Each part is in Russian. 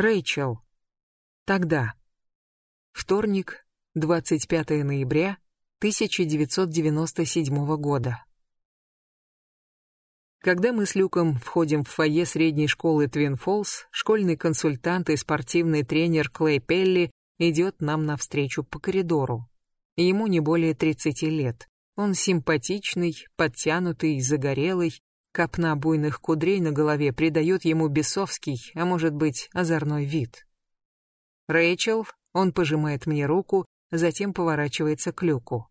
Рэйчел. Тогда. Вторник, 25 ноября 1997 года. Когда мы с Люком входим в фойе средней школы Твин Фолс, школьный консультант и спортивный тренер Клей Пелли идет нам навстречу по коридору. Ему не более 30 лет. Он симпатичный, подтянутый, загорелый, копна буйных кудрей на голове придает ему бесовский, а может быть, озорной вид. «Рэйчел», он пожимает мне руку, затем поворачивается к Люку.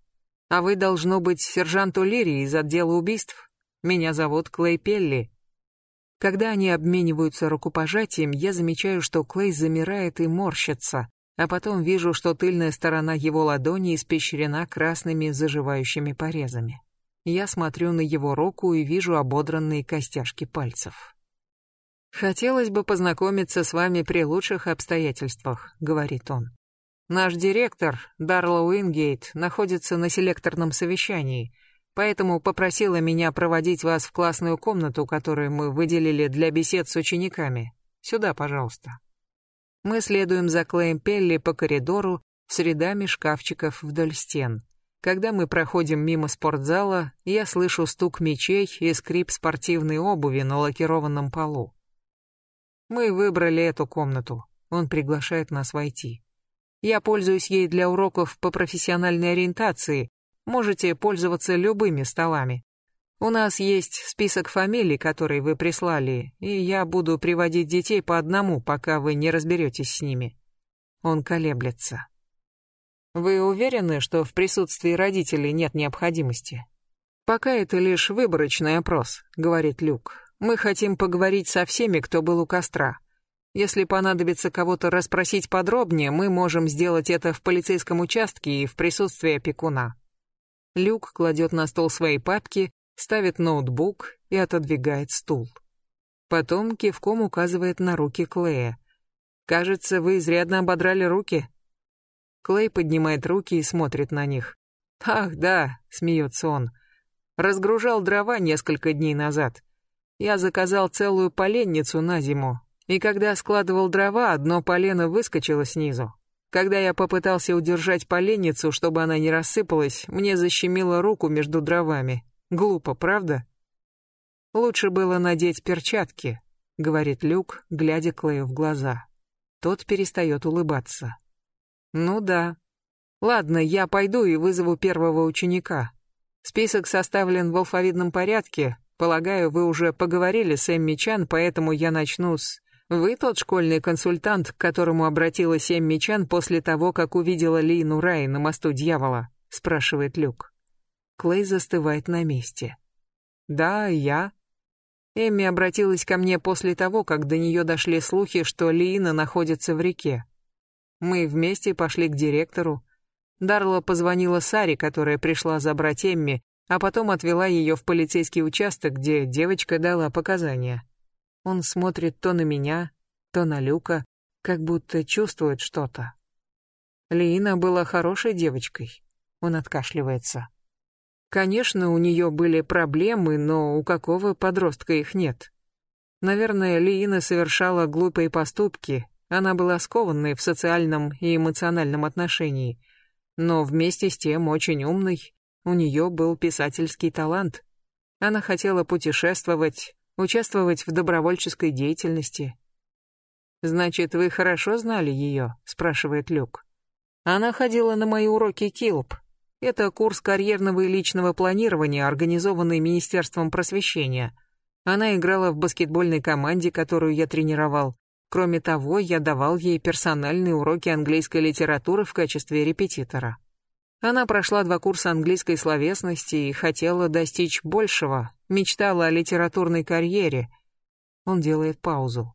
«А вы, должно быть, сержант Улири из отдела убийств? Меня зовут Клей Пелли». Когда они обмениваются рукопожатием, я замечаю, что Клей замирает и морщится, а потом вижу, что тыльная сторона его ладони испещрена красными заживающими порезами. Я смотрю на его руку и вижу ободранные костяшки пальцев. «Хотелось бы познакомиться с вами при лучших обстоятельствах», — говорит он. «Наш директор, Дарла Уингейт, находится на селекторном совещании, поэтому попросила меня проводить вас в классную комнату, которую мы выделили для бесед с учениками. Сюда, пожалуйста». Мы следуем за Клеем Пелли по коридору с рядами шкафчиков вдоль стен. Когда мы проходим мимо спортзала, я слышу стук мечей и скрип спортивной обуви на лакированном полу. Мы выбрали эту комнату. Он приглашает нас войти. Я пользуюсь ей для уроков по профессиональной ориентации. Можете пользоваться любыми столами. У нас есть список фамилий, которые вы прислали, и я буду приводить детей по одному, пока вы не разберетесь с ними. Он колеблется. Вы уверены, что в присутствии родителей нет необходимости? Пока это лишь выборочный опрос, говорит Люк. Мы хотим поговорить со всеми, кто был у костра. Если понадобится кого-то расспросить подробнее, мы можем сделать это в полицейском участке и в присутствии опекуна. Люк кладет на стол свои папки, ставит ноутбук и отодвигает стул. Потом кивком указывает на руки Клея. «Кажется, вы изрядно ободрали руки». Клей поднимает руки и смотрит на них. «Ах, да», — смеется он. «Разгружал дрова несколько дней назад. Я заказал целую поленницу на зиму, и когда складывал дрова, одно полено выскочило снизу. Когда я попытался удержать поленницу, чтобы она не рассыпалась, мне защемило руку между дровами. Глупо, правда? Лучше было надеть перчатки, говорит Люк, глядя Клею в глаза. Тот перестает улыбаться. Ну да. Ладно, я пойду и вызову первого ученика. Список составлен в алфавитном порядке. Полагаю, вы уже поговорили с Эмми Чан, поэтому я начну с... Вы тот школьный консультант, к которому обратилась Эмми Чан после того, как увидела Лину Рай на мосту дьявола? Спрашивает Люк. Клей застывает на месте. «Да, я». Эмми обратилась ко мне после того, как до нее дошли слухи, что Лиина находится в реке. Мы вместе пошли к директору. Дарла позвонила Саре, которая пришла забрать Эмми, а потом отвела ее в полицейский участок, где девочка дала показания. Он смотрит то на меня, то на Люка, как будто чувствует что-то. Лиина была хорошей девочкой. Он откашливается. Конечно, у нее были проблемы, но у какого подростка их нет? Наверное, Лиина совершала глупые поступки, она была скованной в социальном и эмоциональном отношении, но вместе с тем очень умной, у нее был писательский талант. Она хотела путешествовать, участвовать в добровольческой деятельности. «Значит, вы хорошо знали ее?» — спрашивает Люк. «Она ходила на мои уроки Килп», это курс карьерного и личного планирования, организованный Министерством просвещения. Она играла в баскетбольной команде, которую я тренировал. Кроме того, я давал ей персональные уроки английской литературы в качестве репетитора. Она прошла два курса английской словесности и хотела достичь большего, мечтала о литературной карьере. Он делает паузу.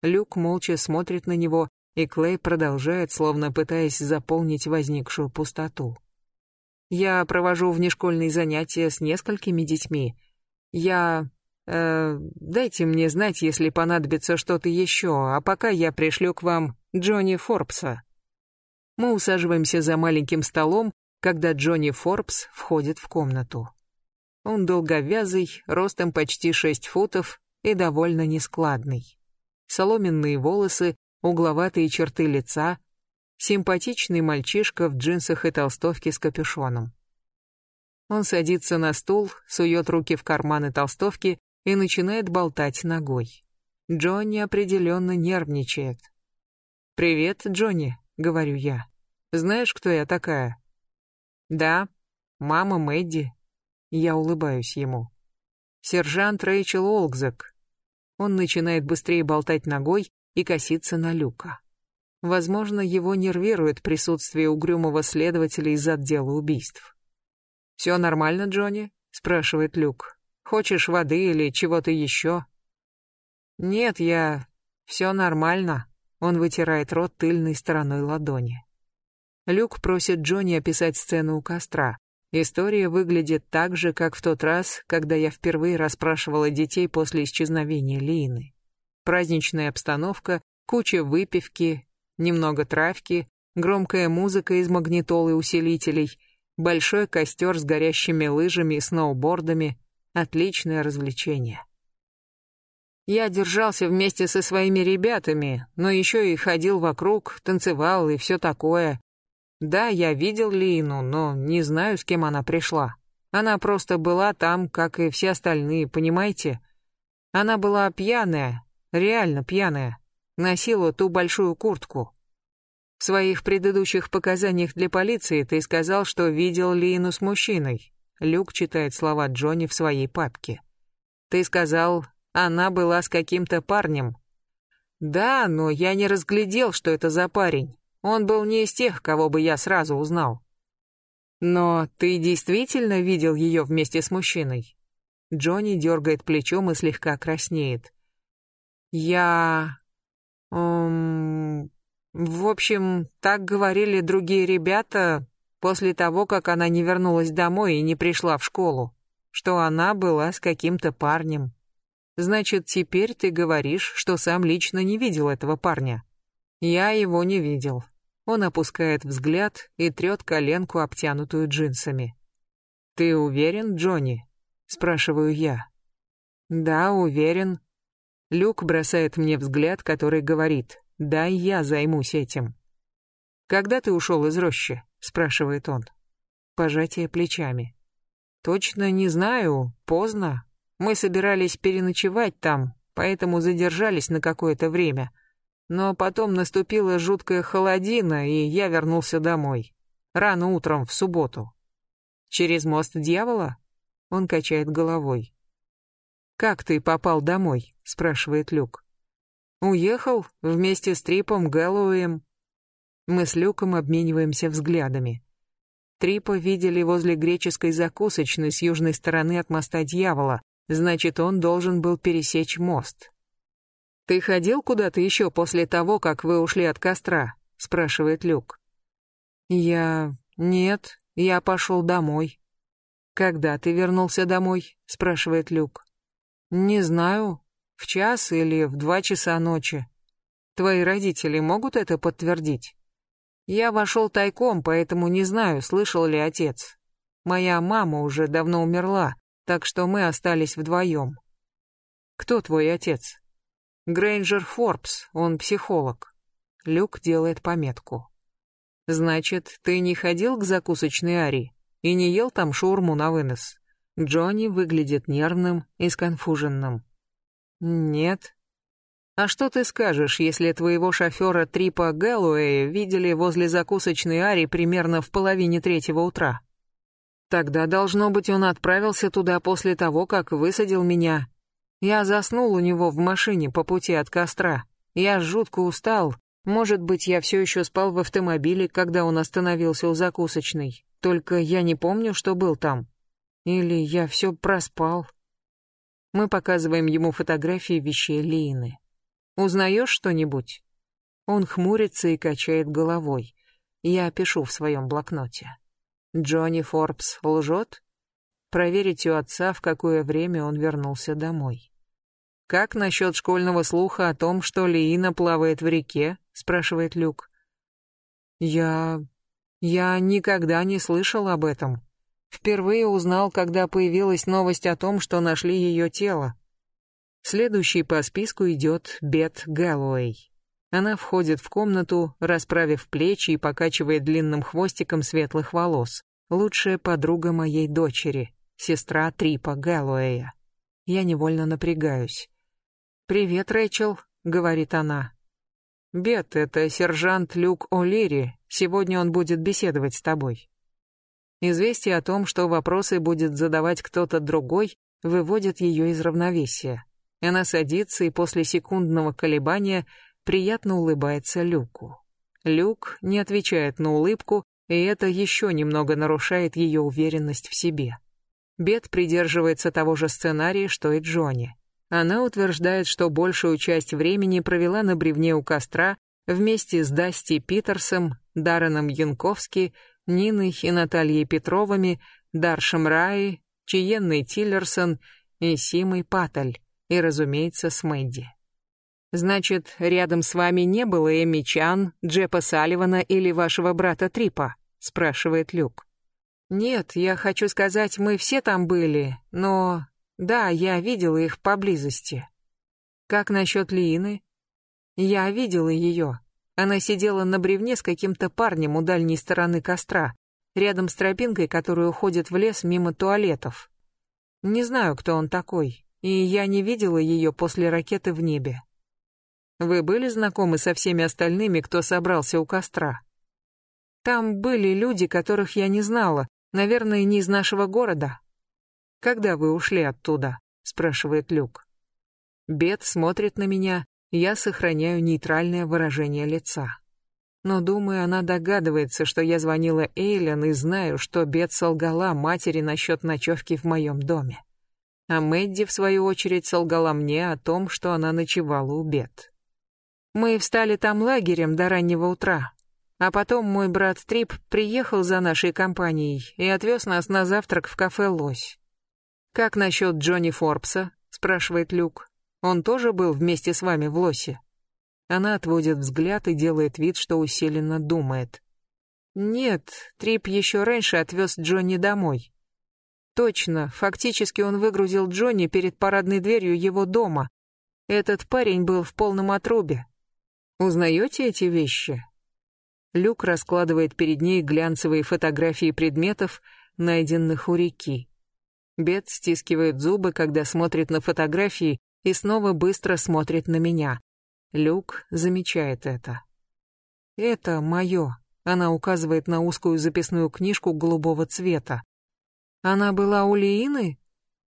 Люк молча смотрит на него, и Клей продолжает, словно пытаясь заполнить возникшую пустоту. Я провожу внешкольные занятия с несколькими детьми. Я... Э, дайте мне знать, если понадобится что-то еще, а пока я пришлю к вам Джонни Форбса. Мы усаживаемся за маленьким столом, когда Джонни Форбс входит в комнату. Он долговязый, ростом почти шесть футов и довольно нескладный. Соломенные волосы, угловатые черты лица, симпатичный мальчишка в джинсах и толстовке с капюшоном. Он садится на стул, сует руки в карманы толстовки и начинает болтать ногой. Джонни определенно нервничает. «Привет, Джонни», — говорю я. «Знаешь, кто я такая?» «Да, мама Мэдди». Я улыбаюсь ему. «Сержант Рэйчел Олгзек». Он начинает быстрее болтать ногой и коситься на Люка. Возможно, его нервирует присутствие угрюмого следователя из отдела убийств. «Все нормально, Джонни?» — спрашивает Люк. «Хочешь воды или чего-то еще?» «Нет, я... Все нормально», — он вытирает рот тыльной стороной ладони. Люк просит Джонни описать сцену у костра. История выглядит так же, как в тот раз, когда я впервые расспрашивала детей после исчезновения Лины. Праздничная обстановка, куча выпивки, немного травки, громкая музыка из магнитол и усилителей, большой костер с горящими лыжами и сноубордами, отличное развлечение. Я держался вместе со своими ребятами, но еще и ходил вокруг, танцевал и все такое. Да, я видел Лину, но не знаю, с кем она пришла. Она просто была там, как и все остальные, понимаете? Она была пьяная, реально пьяная. Носила ту большую куртку. В своих предыдущих показаниях для полиции ты сказал, что видел Лину с мужчиной. Люк читает слова Джонни в своей папке. Ты сказал, она была с каким-то парнем. Да, но я не разглядел, что это за парень. Он был не из тех, кого бы я сразу узнал. Но ты действительно видел ее вместе с мужчиной? Джонни дергает плечом и слегка краснеет. Я... Эм... В общем, так говорили другие ребята после того, как она не вернулась домой и не пришла в школу, что она была с каким-то парнем. Значит, теперь ты говоришь, что сам лично не видел этого парня. Я его не видел. Он опускает взгляд и трет коленку, обтянутую джинсами. Ты уверен, Джонни? спрашиваю я. Да, уверен. Люк бросает мне взгляд, который говорит: "Дай я займусь этим". Когда ты ушел из рощи? Спрашивает он. Пожатие плечами. Точно не знаю, поздно, мы собирались переночевать там, поэтому задержались на какое-то время. Но потом наступила жуткая холодина, и я вернулся домой. Рано утром, в субботу. Через мост дьявола? Он качает головой. «Как ты попал домой?» — спрашивает Люк. «Уехал вместе с Трипом Гэллоуэем». Мы с Люком обмениваемся взглядами. Трипа видели возле греческой закусочной с южной стороны от моста дьявола, Значит, он должен был пересечь мост. «Ты ходил куда-то еще после того, как вы ушли от костра?» — спрашивает Люк. «Я... нет, я пошел домой». «Когда ты вернулся домой?» — спрашивает Люк. «Не знаю, в час или в два часа ночи. Твои родители могут это подтвердить?» «Я вошел тайком, поэтому не знаю, слышал ли отец. Моя мама уже давно умерла, так что мы остались вдвоем. Кто твой отец? Грейнджер Форбс, он психолог. Люк делает пометку. Значит, ты не ходил к закусочной Ари и не ел там шаурму на вынос? Джонни выглядит нервным и сконфуженным. Нет. А что ты скажешь, если твоего шофера Трипа Гэллоуэя видели возле закусочной Ари примерно в половине третьего утра? Тогда, должно быть, он отправился туда после того, как высадил меня. Я заснул у него в машине по пути от костра. Я жутко устал. Может быть, я все еще спал в автомобиле, когда он остановился у закусочной. Только я не помню, что был там. Или я все проспал. Мы показываем ему фотографии вещей Лины. Узнаешь что-нибудь? Он хмурится и качает головой. Я пишу в своем блокноте. Джонни Форбс лжет? Проверить у отца, в какое время он вернулся домой. «Как насчет школьного слуха о том, что Лиина плавает в реке?» — спрашивает Люк. «Я... я никогда не слышал об этом. Впервые узнал, когда появилась новость о том, что нашли ее тело. Следующий по списку идет Бет Гэллоуэй. Она входит в комнату, расправив плечи и покачивая длинным хвостиком светлых волос. Лучшая подруга моей дочери, сестра Трипа Гэллоуэя. Я невольно напрягаюсь. «Привет, Рэйчел», — говорит она. «Бет, это сержант Люк О'Лири. Сегодня он будет беседовать с тобой». Известие о том, что вопросы будет задавать кто-то другой, выводит ее из равновесия. Она садится и после секундного колебания приятно улыбается Люку. Люк не отвечает на улыбку, и это еще немного нарушает ее уверенность в себе. Бет придерживается того же сценария, что и Джонни. Она утверждает, что большую часть времени провела на бревне у костра вместе с Дасти Питерсом, Дарреном Янковски, Ниной и Натальей Петровыми, Даршем Раи, Чиенной Тиллерсон и Симой Паттель, и, разумеется, с Мэдди. Значит, рядом с вами не было Эми Чан, Джепа Салливана или вашего брата Трипа? спрашивает Люк. Нет, я хочу сказать, мы все там были, но да, я видела их поблизости. Как насчет Лины? Я видела ее. Она сидела на бревне с каким-то парнем у дальней стороны костра, рядом с тропинкой, которая уходит в лес мимо туалетов. Не знаю, кто он такой, и я не видела ее после ракеты в небе. Вы были знакомы со всеми остальными, кто собрался у костра? Там были люди, которых я не знала, наверное, не из нашего города. Когда вы ушли оттуда? спрашивает Люк. Бет смотрит на меня, я сохраняю нейтральное выражение лица. Но думаю, она догадывается, что я звонила Эйлен и знаю, что Бет солгала матери насчет ночевки в моем доме. А Мэдди, в свою очередь, солгала мне о том, что она ночевала у Бет. Мы встали там лагерем до раннего утра. А потом мой брат Трип приехал за нашей компанией и отвез нас на завтрак в кафе «Лось». «Как насчет Джонни Форбса?» — спрашивает Люк. «Он тоже был вместе с вами в «Лосе»?» Она отводит взгляд и делает вид, что усиленно думает. «Нет, Трип еще раньше отвез Джонни домой». «Точно, фактически он выгрузил Джонни перед парадной дверью его дома. Этот парень был в полном отрубе, Узнаете эти вещи? Люк раскладывает перед ней глянцевые фотографии предметов, найденных у реки. Бет стискивает зубы, когда смотрит на фотографии, и снова быстро смотрит на меня. Люк замечает это. «Это мое», — она указывает на узкую записную книжку голубого цвета. «Она была у Лиины?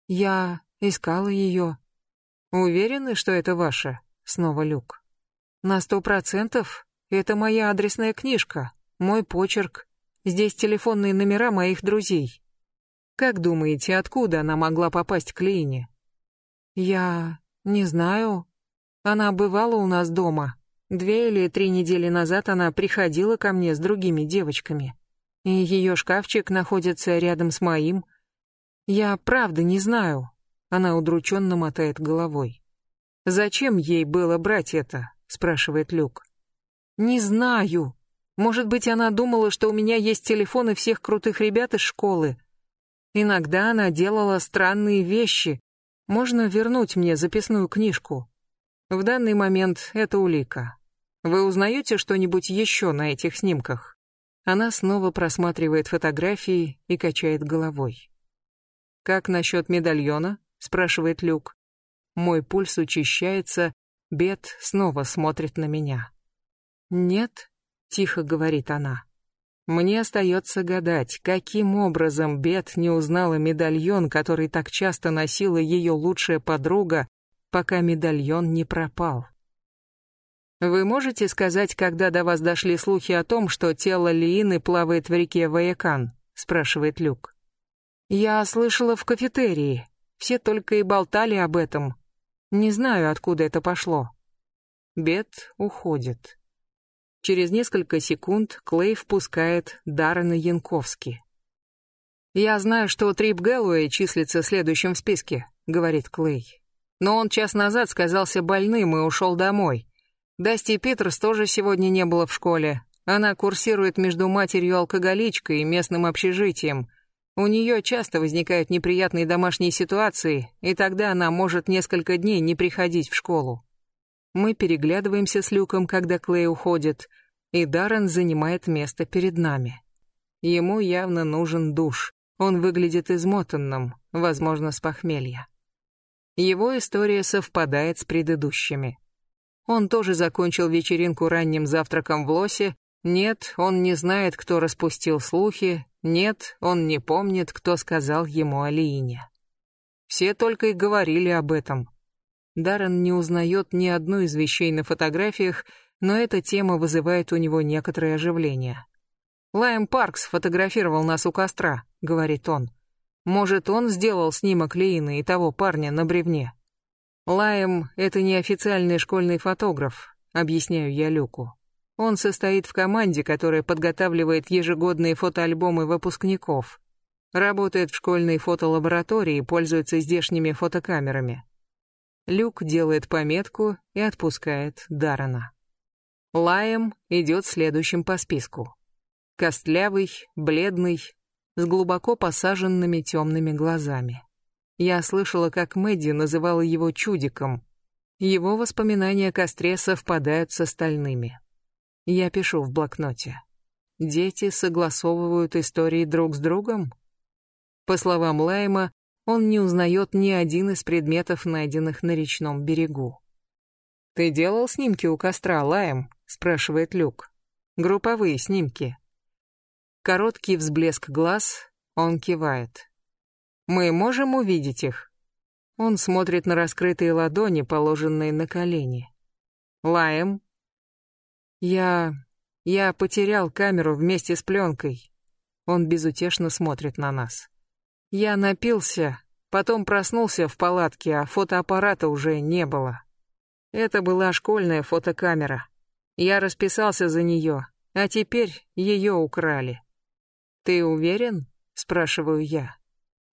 Я искала ее». «Уверены, что это ваше?» — снова Люк. На сто процентов это моя адресная книжка, мой почерк. Здесь телефонные номера моих друзей. Как думаете, откуда она могла попасть к Лине? Я не знаю. Она бывала у нас дома. Две или три недели назад она приходила ко мне с другими девочками. И ее шкафчик находится рядом с моим. Я правда не знаю. Она удрученно мотает головой. Зачем ей было брать это? спрашивает Люк. Не знаю. Может быть, она думала, что у меня есть телефоны всех крутых ребят из школы. Иногда она делала странные вещи. Можно вернуть мне записную книжку. В данный момент это улика. Вы узнаете что-нибудь еще на этих снимках? Она снова просматривает фотографии и качает головой. Как насчет медальона? спрашивает Люк. Мой пульс учащается, Бет снова смотрит на меня. «Нет», — тихо говорит она. Мне остается гадать, каким образом Бет не узнала медальон, который так часто носила ее лучшая подруга, пока медальон не пропал. Вы можете сказать, когда до вас дошли слухи о том, что тело Лиины плавает в реке Ваякан? спрашивает Люк. Я слышала в кафетерии. Все только и болтали об этом. Не знаю, откуда это пошло. Бет уходит. Через несколько секунд Клей впускает Даррена Янковски. «Я знаю, что Трип Гэллоуэй числится следующим в списке», — говорит Клей. «Но он час назад сказался больным и ушел домой. Дасти Питерс тоже сегодня не было в школе. Она курсирует между матерью-алкоголичкой и местным общежитием. У нее часто возникают неприятные домашние ситуации, и тогда она может несколько дней не приходить в школу. Мы переглядываемся с Люком, когда Клей уходит, и Даррен занимает место перед нами. Ему явно нужен душ. Он выглядит измотанным, возможно, с похмелья. Его история совпадает с предыдущими. Он тоже закончил вечеринку ранним завтраком в Лосе. Нет, он не знает, кто распустил слухи. Нет, он не помнит, кто сказал ему о Лиине. Все только и говорили об этом. Даррен не узнает ни одну из вещей на фотографиях, но эта тема вызывает у него некоторое оживление. «Лайм Паркс фотографировал нас у костра», — говорит он. Может, он сделал снимок Леины и того парня на бревне. Лайм — это не официальный школьный фотограф, объясняю я Люку. Он состоит в команде, которая подготавливает ежегодные фотоальбомы выпускников. Работает в школьной фотолаборатории и пользуется здешними фотокамерами. Люк делает пометку и отпускает Дарана. Лайм идет следующим по списку. Костлявый, бледный, с глубоко посаженными темными глазами. Я слышала, как Мэдди называла его чудиком. Его воспоминания о костре совпадают с остальными. Я пишу в блокноте. Дети согласовывают истории друг с другом? По словам Лайма, он не узнает ни один из предметов, найденных на речном берегу. «Ты делал снимки у костра, Лайм?» — спрашивает Люк. «Групповые снимки». Короткий взблеск глаз, он кивает. «Мы можем увидеть их?» Он смотрит на раскрытые ладони, положенные на колени. «Лаем?» «Я... я потерял камеру вместе с пленкой». Он безутешно смотрит на нас. «Я напился, потом проснулся в палатке, а фотоаппарата уже не было. Это была школьная фотокамера. Я расписался за нее, а теперь ее украли». «Ты уверен?» — спрашиваю я.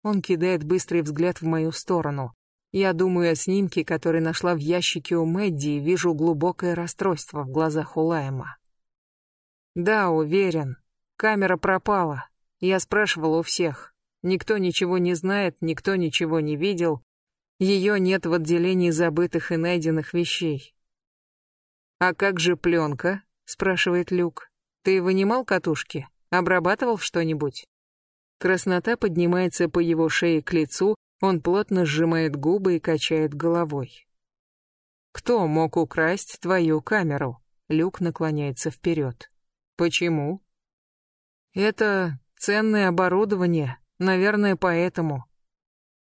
Он кидает быстрый взгляд в мою сторону. Я думаю о снимке, который нашла в ящике у Мэдди, и вижу глубокое расстройство в глазах Улайма. «Да, уверен. Камера пропала. Я спрашивал у всех. Никто ничего не знает, никто ничего не видел. Ее нет в отделении забытых и найденных вещей». «А как же пленка?» — спрашивает Люк. «Ты вынимал катушки?» Обрабатывал что-нибудь? Краснота поднимается по его шее к лицу, он плотно сжимает губы и качает головой. «Кто мог украсть твою камеру?» Люк наклоняется вперед. «Почему?» «Это ценное оборудование, наверное, поэтому».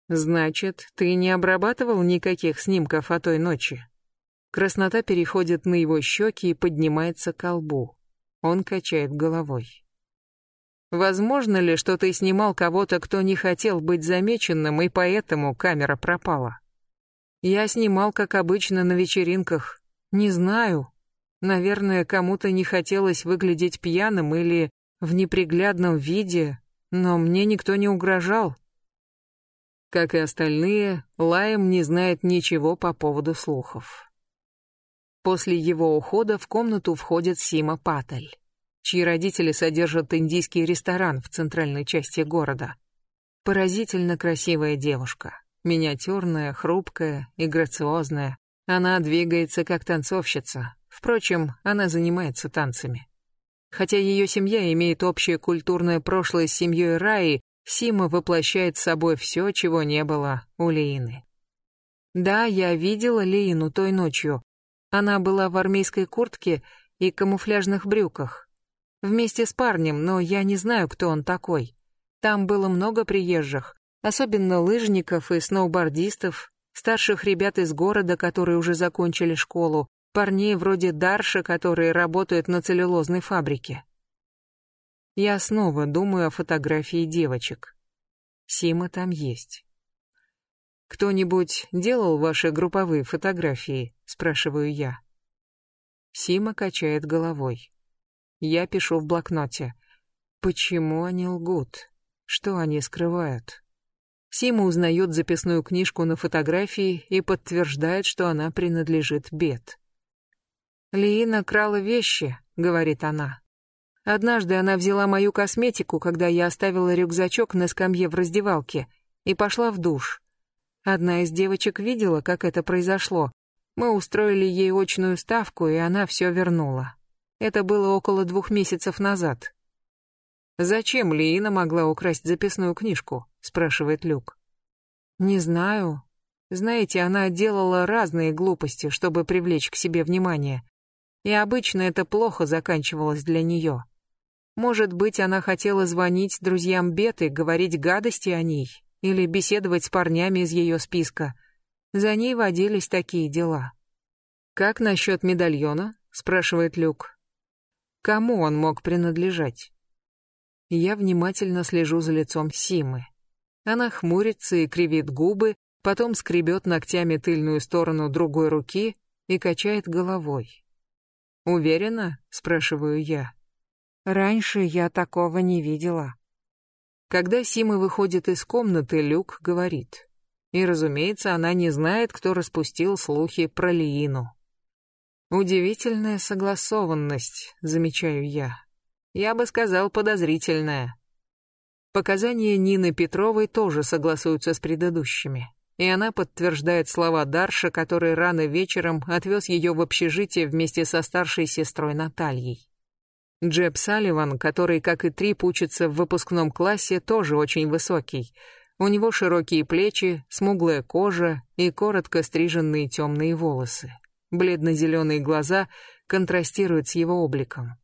«Значит, ты не обрабатывал никаких снимков о той ночи?» Краснота переходит на его щеки и поднимается к лбу. Он качает головой. Возможно ли, что ты снимал кого-то, кто не хотел быть замеченным, и поэтому камера пропала? Я снимал, как обычно, на вечеринках. Не знаю. Наверное, кому-то не хотелось выглядеть пьяным или в неприглядном виде, но мне никто не угрожал. Как и остальные, Лаем не знает ничего по поводу слухов. После его ухода в комнату входит Сима Паттель чьи родители содержат индийский ресторан в центральной части города. Поразительно красивая девушка, миниатюрная, хрупкая и грациозная. Она двигается как танцовщица. Впрочем, она занимается танцами. Хотя ее семья имеет общее культурное прошлое с семьей Раи, Сима воплощает собой все, чего не было у Леины. Да, я видела Леину той ночью. Она была в армейской куртке и камуфляжных брюках. Вместе с парнем, но я не знаю, кто он такой. Там было много приезжих, особенно лыжников и сноубордистов, старших ребят из города, которые уже закончили школу, парней вроде Дарша, которые работают на целлюлозной фабрике. Я снова думаю о фотографии девочек. Сима там есть. «Кто-нибудь делал ваши групповые фотографии?» — спрашиваю я. Сима качает головой. Я пишу в блокноте. Почему они лгут? Что они скрывают? Сима узнает записную книжку на фотографии и подтверждает, что она принадлежит Бет. «Лиина крала вещи», — говорит она. «Однажды она взяла мою косметику, когда я оставила рюкзачок на скамье в раздевалке, и пошла в душ. Одна из девочек видела, как это произошло, Мы устроили ей очную ставку, и она все вернула. Это было около двух месяцев назад. «Зачем Лиина могла украсть записную книжку?» — спрашивает Люк. «Не знаю. Знаете, она делала разные глупости, чтобы привлечь к себе внимание. И обычно это плохо заканчивалось для нее. Может быть, она хотела звонить друзьям Беты, говорить гадости о ней, или беседовать с парнями из ее списка. За ней водились такие дела. «Как насчет медальона?» — спрашивает Люк. «Кому он мог принадлежать?» Я внимательно слежу за лицом Симы. Она хмурится и кривит губы, потом скребет ногтями тыльную сторону другой руки и качает головой. «Уверена?» — спрашиваю я. Раньше я такого не видела. Когда Сима выходит из комнаты, Люк говорит. И, разумеется, она не знает, кто распустил слухи про Лиину. Удивительная согласованность, замечаю я. Я бы сказал, подозрительная. Показания Нины Петровой тоже согласуются с предыдущими. И она подтверждает слова Дарша, который рано вечером отвез ее в общежитие вместе со старшей сестрой Натальей. Джеб Салливан, который, как и Трип, учится в выпускном классе, тоже очень высокий. У него широкие плечи, смуглая кожа и коротко стриженные темные волосы. Бледно-зеленые глаза контрастируют с его обликом.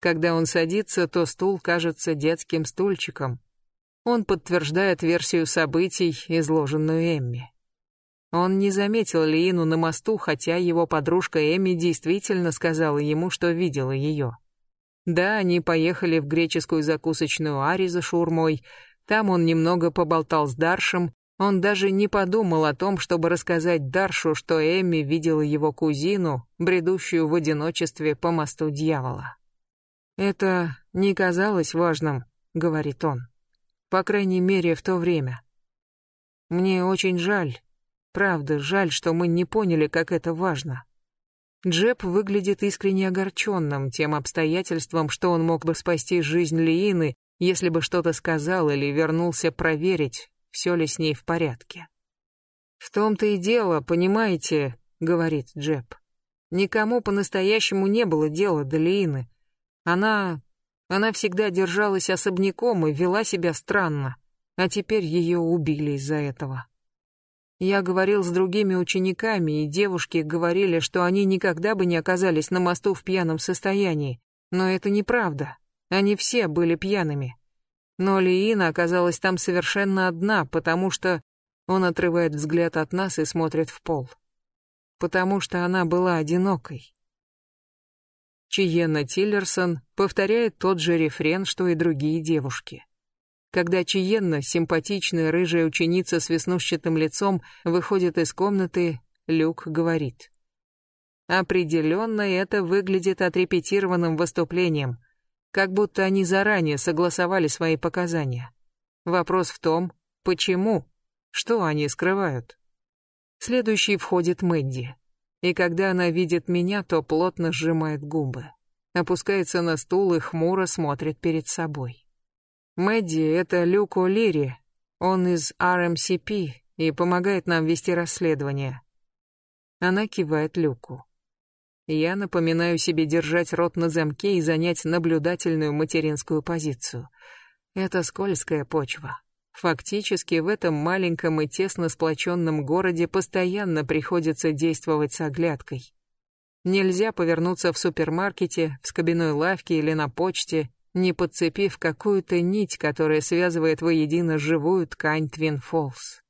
Когда он садится, то стул кажется детским стульчиком. Он подтверждает версию событий, изложенную Эмми. Он не заметил Лиину на мосту, хотя его подружка Эми действительно сказала ему, что видела ее. Да, они поехали в греческую закусочную Ари за шаурмой. Там он немного поболтал с Даршем. Он даже не подумал о том, чтобы рассказать Даршу, что Эми видела его кузину, бредущую в одиночестве по мосту дьявола. «Это не казалось важным», — говорит он. «По крайней мере, в то время. Мне очень жаль, правда, жаль, что мы не поняли, как это важно». Джеб выглядит искренне огорченным тем обстоятельством, что он мог бы спасти жизнь Лиины, если бы что-то сказал или вернулся проверить, все ли с ней в порядке. «В том-то и дело, понимаете», — говорит Джеб. «Никому по-настоящему не было дела до Лиины. Она... она всегда держалась особняком и вела себя странно, а теперь ее убили из-за этого». Я говорил с другими учениками, и девушки говорили, что они никогда бы не оказались на мосту в пьяном состоянии. Но это неправда. Они все были пьяными. Но Лиина оказалась там совершенно одна, потому что... Он отрывает взгляд от нас и смотрит в пол. Потому что она была одинокой. Чиенна Тиллерсон повторяет тот же рефрен, что и другие девушки. Когда Чиенна, симпатичная рыжая ученица с веснушчатым лицом, выходит из комнаты, Люк говорит. Определенно это выглядит отрепетированным выступлением, как будто они заранее согласовали свои показания. Вопрос в том, почему? Что они скрывают? Следующий входит Мэдди. И когда она видит меня, то плотно сжимает губы. Опускается на стул и хмуро смотрит перед собой. Мэдди — это Люк О'Лири. Он из RMCP и помогает нам вести расследование. Она кивает Люку. Я напоминаю себе держать рот на замке и занять наблюдательную материнскую позицию. Это скользкая почва. Фактически в этом маленьком и тесно сплоченном городе постоянно приходится действовать с оглядкой. Нельзя повернуться в супермаркете, в скобяной лавке или на почте не подцепив какую-то нить, которая связывает воедино живую ткань Твин Фолс.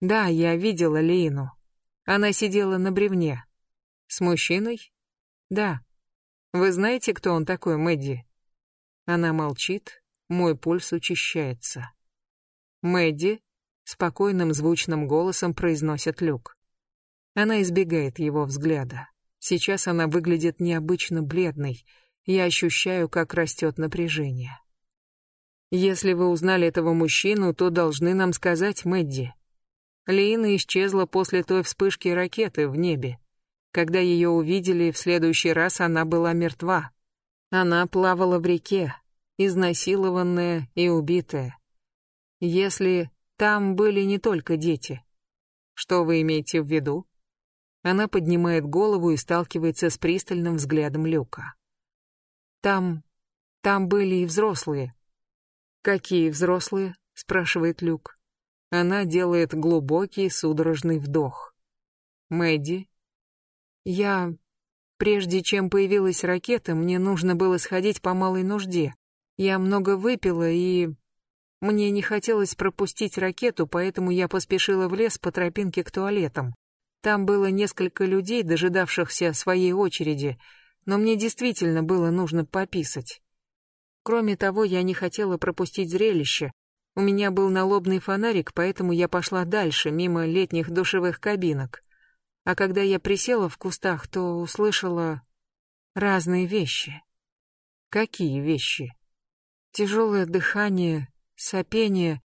Да, я видела Лину. Она сидела на бревне. С мужчиной? Да. Вы знаете, кто он такой, Мэдди? Она молчит, мой пульс учащается. Мэдди спокойным звучным голосом произносит Люк. Она избегает его взгляда. Сейчас она выглядит необычно бледной, я ощущаю, как растет напряжение. Если вы узнали этого мужчину, то должны нам сказать, Мэдди. Лина исчезла после той вспышки ракеты в небе. Когда ее увидели, в следующий раз она была мертва. Она плавала в реке, изнасилованная и убитая. Если там были не только дети. Что вы имеете в виду? Она поднимает голову и сталкивается с пристальным взглядом Люка. Там... там были и взрослые. Какие взрослые? спрашивает Люк. Она делает глубокий судорожный вдох. Мэдди. Я... Прежде чем появилась ракета, мне нужно было сходить по малой нужде. Я много выпила и... Мне не хотелось пропустить ракету, поэтому я поспешила в лес по тропинке к туалетам. Там было несколько людей, дожидавшихся своей очереди, но мне действительно было нужно пописать. Кроме того, я не хотела пропустить зрелище. У меня был налобный фонарик, поэтому я пошла дальше, мимо летних душевых кабинок. А когда я присела в кустах, то услышала разные вещи. Какие вещи? Тяжелое дыхание, сопение.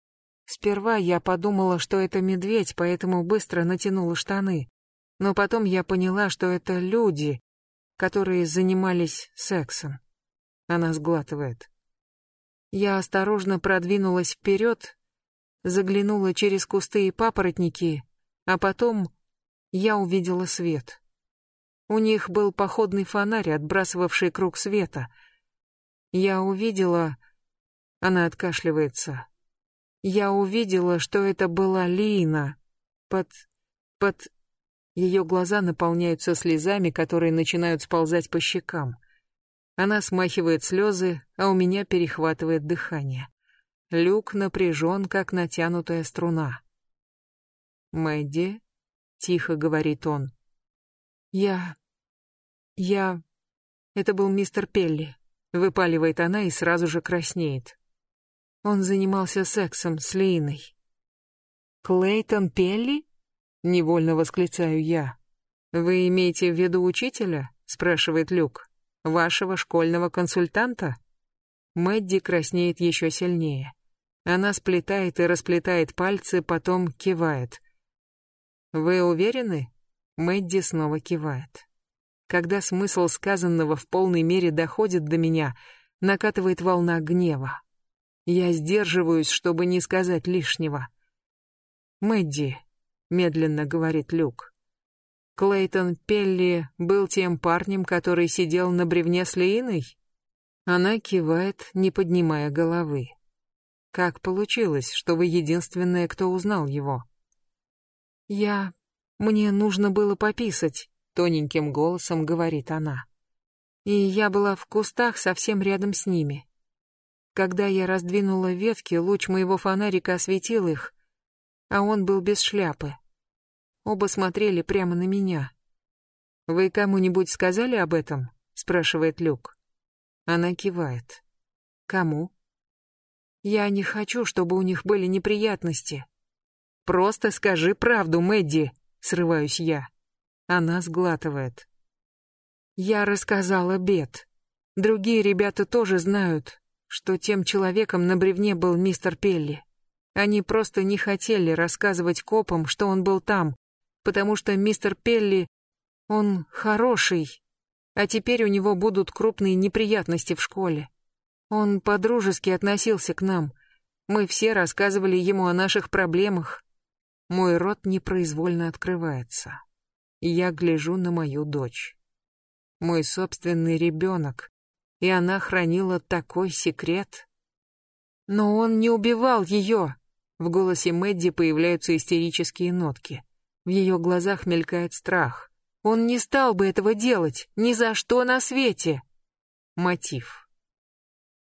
Сперва я подумала, что это медведь, поэтому быстро натянула штаны. Но потом я поняла, что это люди, которые занимались сексом. Она сглатывает. Я осторожно продвинулась вперед, заглянула через кусты и папоротники, а потом я увидела свет. У них был походный фонарь, отбрасывавший круг света. Я увидела... Она откашливается. Я увидела, что это была Лина. Под... под... Ее глаза наполняются слезами, которые начинают сползать по щекам. Она смахивает слезы, а у меня перехватывает дыхание. Люк напряжен, как натянутая струна. «Мэдди?» — тихо говорит он. «Я... я...» Это был мистер Пелли. Выпаливает она и сразу же краснеет. Он занимался сексом с Линой. «Клейтон Пелли?» — невольно восклицаю я. «Вы имеете в виду учителя?» — спрашивает Люк. «Вашего школьного консультанта?» Мэдди краснеет еще сильнее. Она сплетает и расплетает пальцы, потом кивает. «Вы уверены?» Мэдди снова кивает. Когда смысл сказанного в полной мере доходит до меня, накатывает волна гнева. Я сдерживаюсь, чтобы не сказать лишнего. «Мэдди», — медленно говорит Люк. «Клейтон Пелли был тем парнем, который сидел на бревне с Леиной?» Она кивает, не поднимая головы. «Как получилось, что вы единственная, кто узнал его?» «Я... Мне нужно было пописать», — тоненьким голосом говорит она. «И я была в кустах совсем рядом с ними. Когда я раздвинула ветки, луч моего фонарика осветил их, а он был без шляпы. Оба смотрели прямо на меня. «Вы кому-нибудь сказали об этом?» — спрашивает Люк. Она кивает. «Кому?» «Я не хочу, чтобы у них были неприятности». «Просто скажи правду, Мэдди!» — срываюсь я. Она сглатывает. «Я рассказала Бет. Другие ребята тоже знают, что тем человеком на бревне был мистер Пелли. Они просто не хотели рассказывать копам, что он был там, потому что мистер Пелли, он хороший, а теперь у него будут крупные неприятности в школе. Он подружески относился к нам. Мы все рассказывали ему о наших проблемах. Мой рот непроизвольно открывается. Я гляжу на мою дочь. Мой собственный ребенок, и она хранила такой секрет. Но он не убивал ее. В голосе Мэдди появляются истерические нотки. В ее глазах мелькает страх. Он не стал бы этого делать, ни за что на свете. Мотив.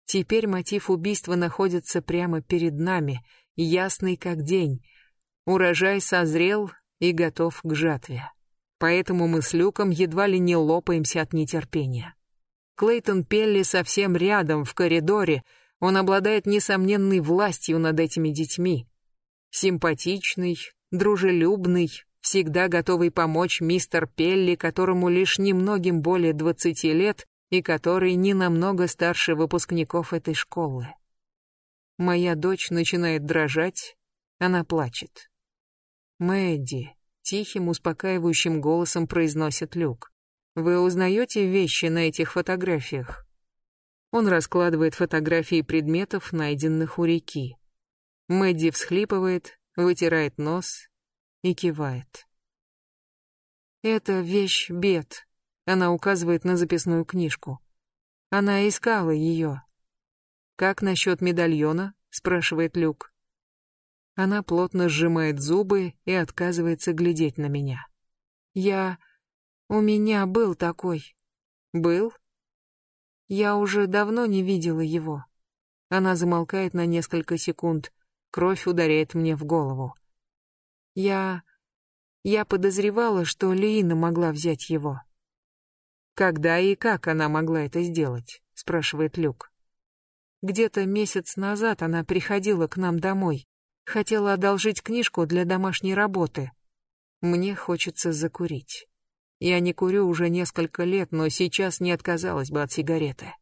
Теперь мотив убийства находится прямо перед нами, ясный как день. Урожай созрел и готов к жатве. Поэтому мы с Люком едва ли не лопаемся от нетерпения. Клейтон Пелли совсем рядом, в коридоре. Он обладает несомненной властью над этими детьми. Симпатичный, дружелюбный, всегда готовый помочь мистер Пелли, которому лишь немногим более двадцати лет и который не намного старше выпускников этой школы. Моя дочь начинает дрожать, она плачет. «Мэдди», — тихим, успокаивающим голосом произносит Люк. Вы узнаете вещи на этих фотографиях? Он раскладывает фотографии предметов, найденных у реки. Мэдди всхлипывает, вытирает нос и кивает. Это вещь Бет. Она указывает на записную книжку. Она искала ее. Как насчет медальона? спрашивает Люк. Она плотно сжимает зубы и отказывается глядеть на меня. Я... У меня был такой. Был? Я уже давно не видела его. Она замолкает на несколько секунд. Кровь ударяет мне в голову. Я... Я подозревала, что Лиина могла взять его. Когда и как она могла это сделать? спрашивает Люк. Где-то месяц назад она приходила к нам домой. Хотела одолжить книжку для домашней работы. Мне хочется закурить. Я не курю уже несколько лет, но сейчас не отказалась бы от сигареты.